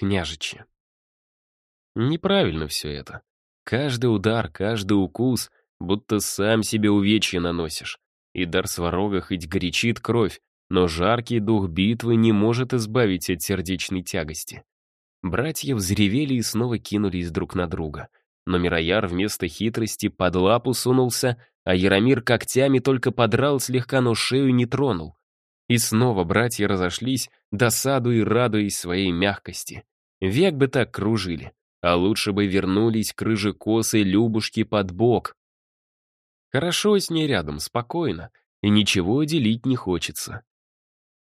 Княжичи. Неправильно все это. Каждый удар, каждый укус, будто сам себе увечья наносишь. И дар сварога хоть горячит кровь, но жаркий дух битвы не может избавить от сердечной тягости. Братья взревели и снова кинулись друг на друга. Но Мирояр вместо хитрости под лапу сунулся, а Яромир когтями только подрал слегка, но шею не тронул. И снова братья разошлись, досадуя и радуясь своей мягкости. Век бы так кружили, а лучше бы вернулись к рыжекосой Любушке под бок. Хорошо с ней рядом, спокойно, и ничего делить не хочется.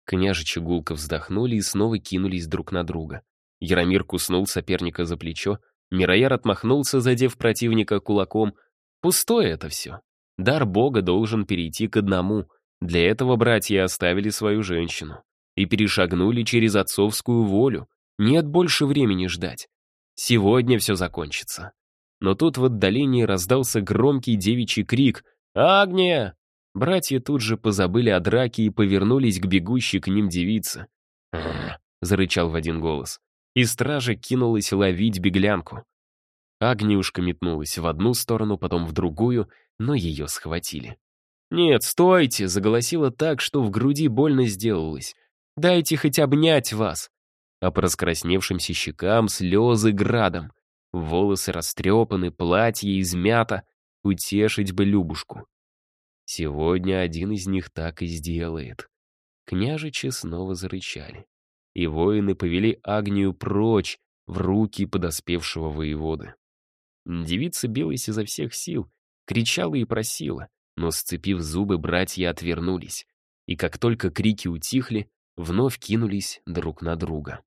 Княжичи гулко вздохнули и снова кинулись друг на друга. Яромир куснул соперника за плечо, Мирояр отмахнулся, задев противника кулаком. Пустое это все. Дар Бога должен перейти к одному, для этого братья оставили свою женщину и перешагнули через отцовскую волю. Нет больше времени ждать. Сегодня все закончится. Но тут в отдалении раздался громкий девичий крик «Агния!». Братья тут же позабыли о драке и повернулись к бегущей к ним девице. зарычал в один голос. И стража кинулась ловить беглянку. Агниушка метнулась в одну сторону, потом в другую, но ее схватили. «Нет, стойте!» — заголосила так, что в груди больно сделалось. «Дайте хоть обнять вас!» А по раскрасневшимся щекам слезы градом. Волосы растрепаны, платье измято. Утешить бы Любушку. Сегодня один из них так и сделает. Княжичи снова зарычали. И воины повели Агнию прочь, в руки подоспевшего воеводы. Девица билась изо всех сил, кричала и просила но, сцепив зубы, братья отвернулись, и как только крики утихли, вновь кинулись друг на друга.